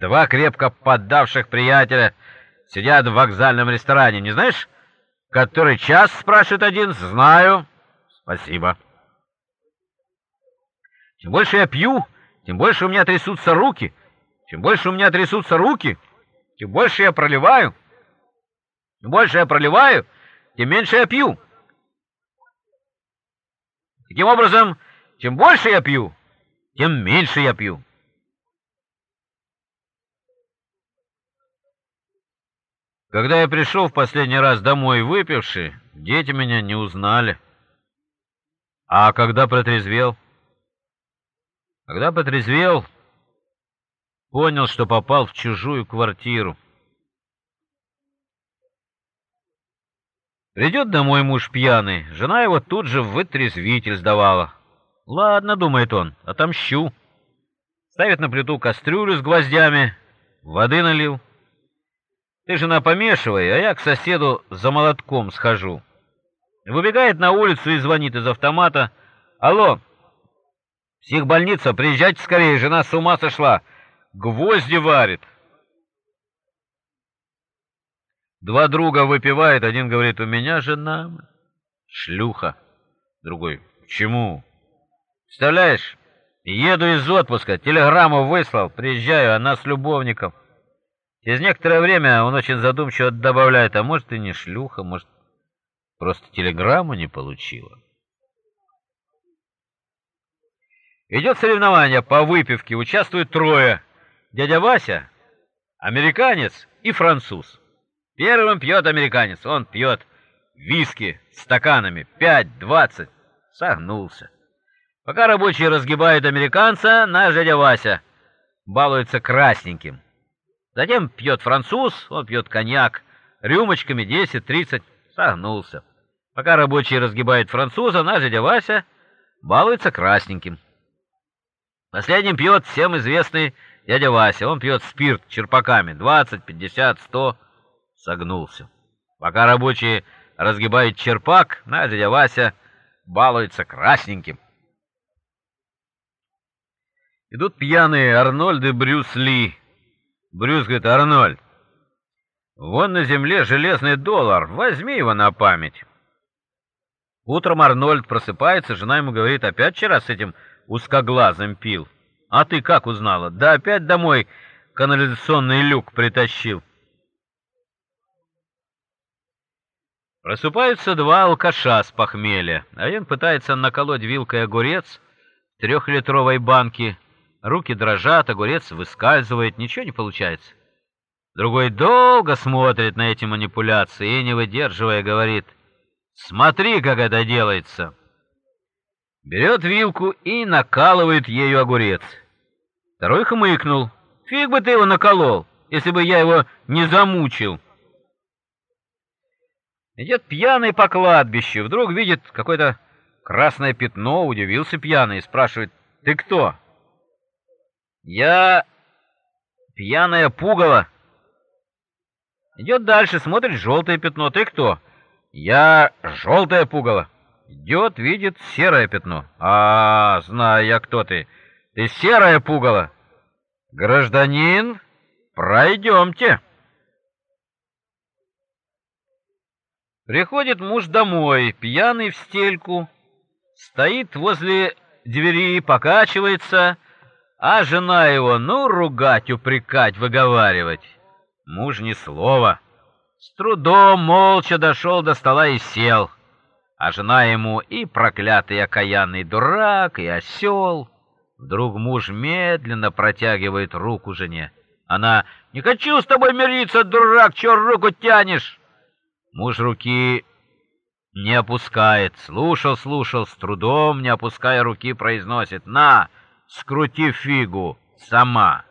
Два крепко поддавших приятеля сидят в вокзальном ресторане. Не знаешь, который час, спрашивает один? Знаю. Спасибо. Чем больше я пью, тем больше у меня трясутся руки. Чем больше у меня трясутся руки, тем больше я проливаю. Чем больше я проливаю, тем меньше я пью. Таким образом, чем больше я пью, тем меньше я пью. Когда я пришел в последний раз домой выпивший, дети меня не узнали. А когда протрезвел? Когда протрезвел, понял, что попал в чужую квартиру. Придет домой муж пьяный, жена его тут же вытрезвитель сдавала. Ладно, думает он, отомщу. Ставит на плиту кастрюлю с гвоздями, воды налил. Ты, жена, помешивай, а я к соседу за молотком схожу. Выбегает на улицу и звонит из автомата. Алло, психбольница, приезжайте скорее, жена с ума сошла. Гвозди варит. Два друга выпивают, один говорит, у меня жена шлюха. Другой, почему? Представляешь, еду из отпуска, телеграмму выслал, приезжаю, она с любовником. Через некоторое время он очень задумчиво добавляет, а может и не шлюха, может просто телеграмму не получила. Идет соревнование по выпивке, участвуют трое. Дядя Вася, американец и француз. Первым пьет американец, он пьет виски стаканами, пять, двадцать, согнулся. Пока рабочие разгибают американца, наш дядя Вася балуется красненьким. Затем пьет француз, он пьет коньяк, рюмочками 10-30, согнулся. Пока рабочие разгибают француза, наш дядя Вася балуется красненьким. Последним пьет всем известный дядя Вася. Он пьет спирт черпаками, 20, 50, 100, согнулся. Пока рабочие разгибают черпак, наш дядя Вася балуется красненьким. Идут пьяные Арнольд и Брюс Ли. Брюс говорит, Арнольд, вон на земле железный доллар, возьми его на память. Утром Арнольд просыпается, жена ему говорит, опять вчера с этим узкоглазым пил. А ты как узнала? Да опять домой канализационный люк притащил. Просыпаются два алкаша с похмелья. Один пытается наколоть вилкой огурец в трехлитровой банке, Руки дрожат, огурец выскальзывает, ничего не получается. Другой долго смотрит на эти манипуляции и, не выдерживая, говорит, «Смотри, как это делается!» Берет вилку и накалывает ею огурец. Второй хмыкнул. «Фиг бы ты его наколол, если бы я его не замучил!» Идет пьяный по кладбищу, вдруг видит какое-то красное пятно, удивился пьяный и спрашивает, «Ты кто?» Я пьяное пугало. Идет дальше, смотрит желтое пятно. Ты кто? Я желтое пугало. Идет, видит серое пятно. А, знаю я, кто ты. Ты серое пугало. Гражданин, пройдемте. Приходит муж домой, пьяный в стельку, стоит возле двери, покачивается, а жена его, ну, ругать, упрекать, выговаривать. Муж ни слова. С трудом молча дошел до стола и сел. А жена ему и проклятый окаянный дурак, и осел. Вдруг муж медленно протягивает руку жене. Она «Не хочу с тобой мириться, дурак, чё руку тянешь?» Муж руки не опускает, слушал, слушал, с трудом, не опуская руки, произносит «На!» Скрути фигу сама.